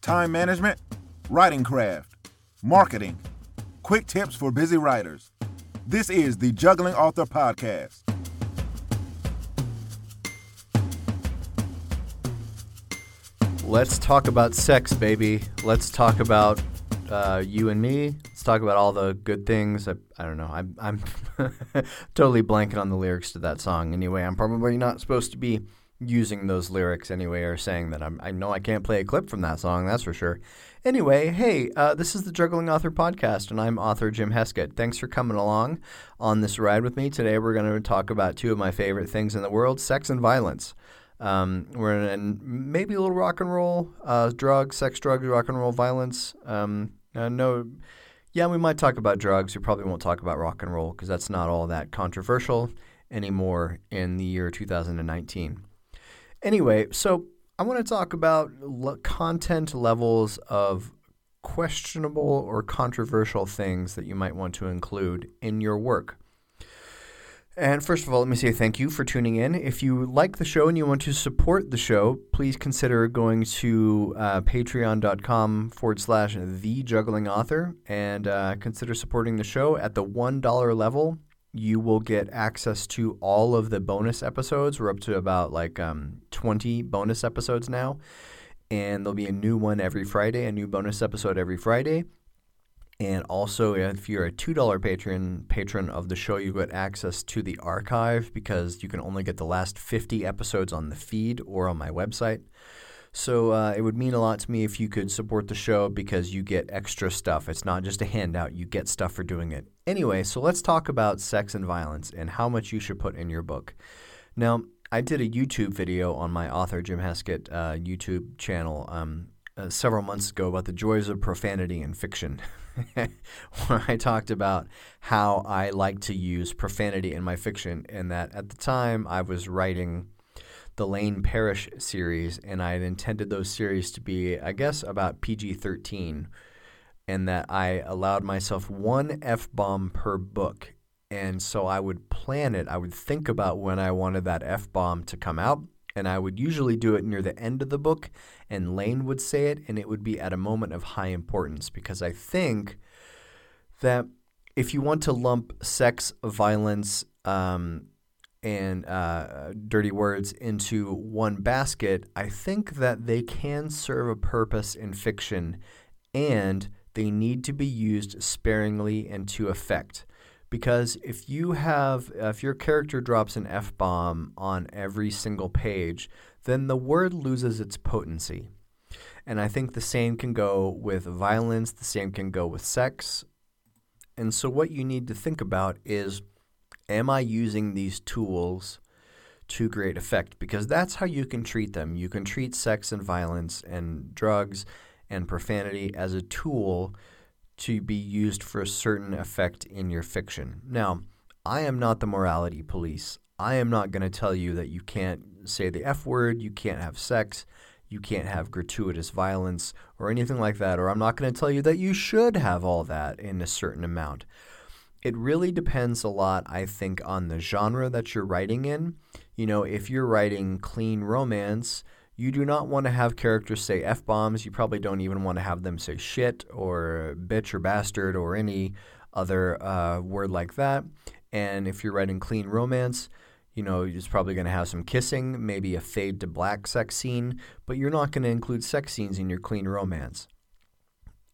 time management, writing craft, marketing, quick tips for busy writers. This is the Juggling Author Podcast. Let's talk about sex, baby. Let's talk about uh, you and me. Let's talk about all the good things. I, I don't know. I'm, I'm totally blanking on the lyrics to that song. Anyway, I'm probably not supposed to be using those lyrics anyway or saying that I'm, I know I can't play a clip from that song, that's for sure. Anyway, hey, uh, this is the Juggling Author Podcast, and I'm author Jim Heskett. Thanks for coming along on this ride with me. Today, we're going to talk about two of my favorite things in the world sex and violence. Um, we're in maybe a little rock and roll, uh, drugs, sex, drugs, rock and roll, violence. Um, uh, no, yeah, we might talk about drugs. We probably won't talk about rock and roll because that's not all that controversial anymore in the year 2019. Anyway, so I want to talk about content levels of questionable or controversial things that you might want to include in your work. And first of all, let me say thank you for tuning in. If you like the show and you want to support the show, please consider going to uh, patreon.com forward slash the juggling author and uh, consider supporting the show at the $1 level. You will get access to all of the bonus episodes. We're up to about like um, 20 bonus episodes now. And there'll be a new one every Friday, a new bonus episode every Friday. And also, if you're a $2 patron patron of the show, you get access to the archive because you can only get the last 50 episodes on the feed or on my website. So uh, it would mean a lot to me if you could support the show because you get extra stuff. It's not just a handout, you get stuff for doing it. Anyway, so let's talk about sex and violence and how much you should put in your book. Now, I did a YouTube video on my author Jim Heskett uh, YouTube channel um, uh, several months ago about the joys of profanity in fiction. where I talked about how I like to use profanity in my fiction, and that at the time I was writing the Lane Parrish series, and I had intended those series to be, I guess, about PG 13, and that I allowed myself one F bomb per book. And so I would plan it, I would think about when I wanted that F bomb to come out, and I would usually do it near the end of the book, and Lane would say it, and it would be at a moment of high importance because I think that if you want to lump sex, violence, um, and uh, dirty words into one basket, I think that they can serve a purpose in fiction, and they need to be used sparingly and to effect. Because if you have if your character drops an f bomb on every single page then the word loses its potency. And i think the same can go with violence the same can go with sex. And so what you need to think about is am i using these tools to great effect because that's how you can treat them you can treat sex and violence and drugs and profanity as a tool to be used for a certain effect in your fiction. Now, I am not the morality police. I am not going to tell you that you can't say the F word, you can't have sex, you can't have gratuitous violence, or anything like that. Or I'm not going to tell you that you should have all that in a certain amount. It really depends a lot, I think, on the genre that you're writing in. You know, if you're writing clean romance, you do not want to have characters say F bombs. You probably don't even want to have them say shit or bitch or bastard or any other uh, word like that. And if you're writing clean romance, you know, it's probably going to have some kissing, maybe a fade to black sex scene, but you're not going to include sex scenes in your clean romance.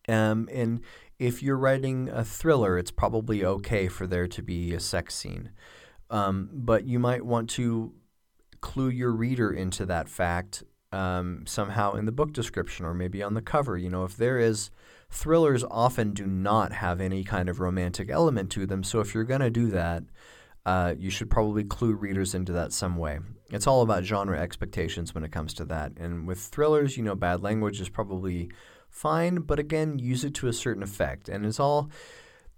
Um, and if you're writing a thriller, it's probably okay for there to be a sex scene. Um, but you might want to clue your reader into that fact um, somehow in the book description or maybe on the cover. You know, if there is, thrillers often do not have any kind of romantic element to them. So if you're going to do that, uh, you should probably clue readers into that some way. It's all about genre expectations when it comes to that. And with thrillers, you know, bad language is probably fine, but again, use it to a certain effect. And it's all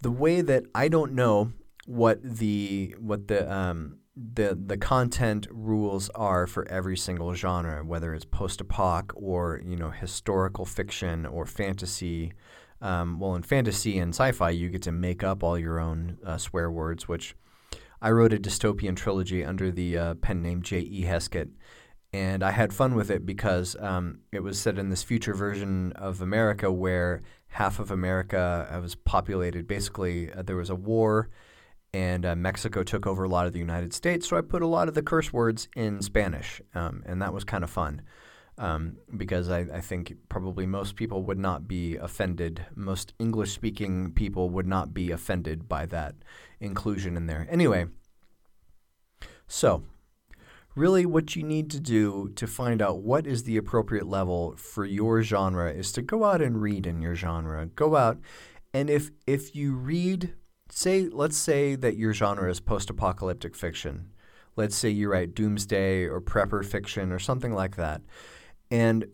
the way that I don't know what the what the um, the the content rules are for every single genre, whether it's post-apoc or you know historical fiction or fantasy. Um, well, in fantasy and sci-fi, you get to make up all your own uh, swear words. Which I wrote a dystopian trilogy under the uh, pen name J. E. Heskett, And I had fun with it because um, it was set in this future version of America where half of America uh, was populated. Basically, uh, there was a war and uh, Mexico took over a lot of the United States. So I put a lot of the curse words in Spanish, um, and that was kind of fun um, because I, I, think probably most people would not be offended. Most English speaking people would not be offended by that inclusion in there. Anyway, so really what you need to do to find out what is the appropriate level for your genre is to go out and read in your genre. Go out and if if you read say let's say that your genre is post-apocalyptic fiction. Let's say you write doomsday or prepper fiction or something like that. And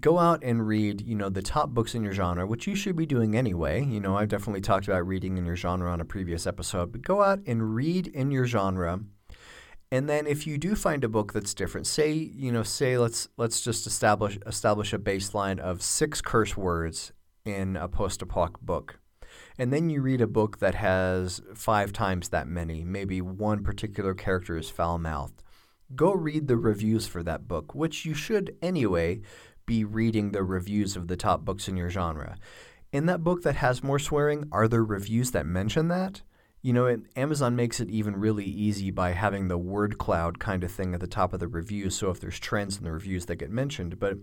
go out and read, you know, the top books in your genre, which you should be doing anyway. You know, I've definitely talked about reading in your genre on a previous episode, but go out and read in your genre. And then if you do find a book that's different, say, you know, say let's let's just establish establish a baseline of 6 curse words in a post-apoc book and then you read a book that has five times that many, maybe one particular character is foul mouthed. Go read the reviews for that book, which you should anyway be reading the reviews of the top books in your genre. In that book that has more swearing, are there reviews that mention that? You know, it, Amazon makes it even really easy by having the word cloud kind of thing at the top of the reviews. So if there's trends in the reviews that get mentioned, but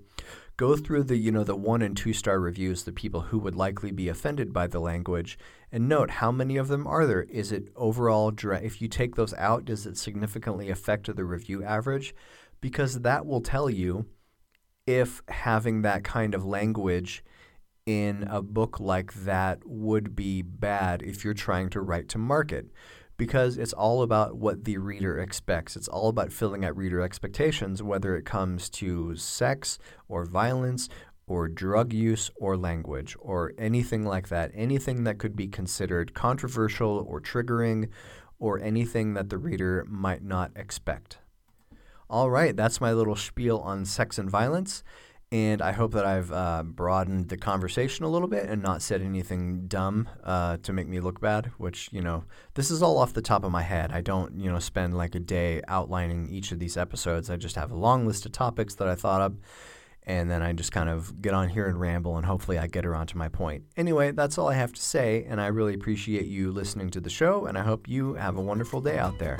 go through the you know the one and two star reviews, the people who would likely be offended by the language, and note how many of them are there. Is it overall? If you take those out, does it significantly affect the review average? Because that will tell you if having that kind of language in a book like that would be bad if you're trying to write to market because it's all about what the reader expects. It's all about filling out reader expectations, whether it comes to sex or violence or drug use or language or anything like that. Anything that could be considered controversial or triggering or anything that the reader might not expect. All right, that's my little spiel on sex and violence. And I hope that I've uh, broadened the conversation a little bit and not said anything dumb uh, to make me look bad, which, you know, this is all off the top of my head. I don't, you know, spend like a day outlining each of these episodes. I just have a long list of topics that I thought of. And then I just kind of get on here and ramble, and hopefully I get around to my point. Anyway, that's all I have to say, and I really appreciate you listening to the show, and I hope you have a wonderful day out there.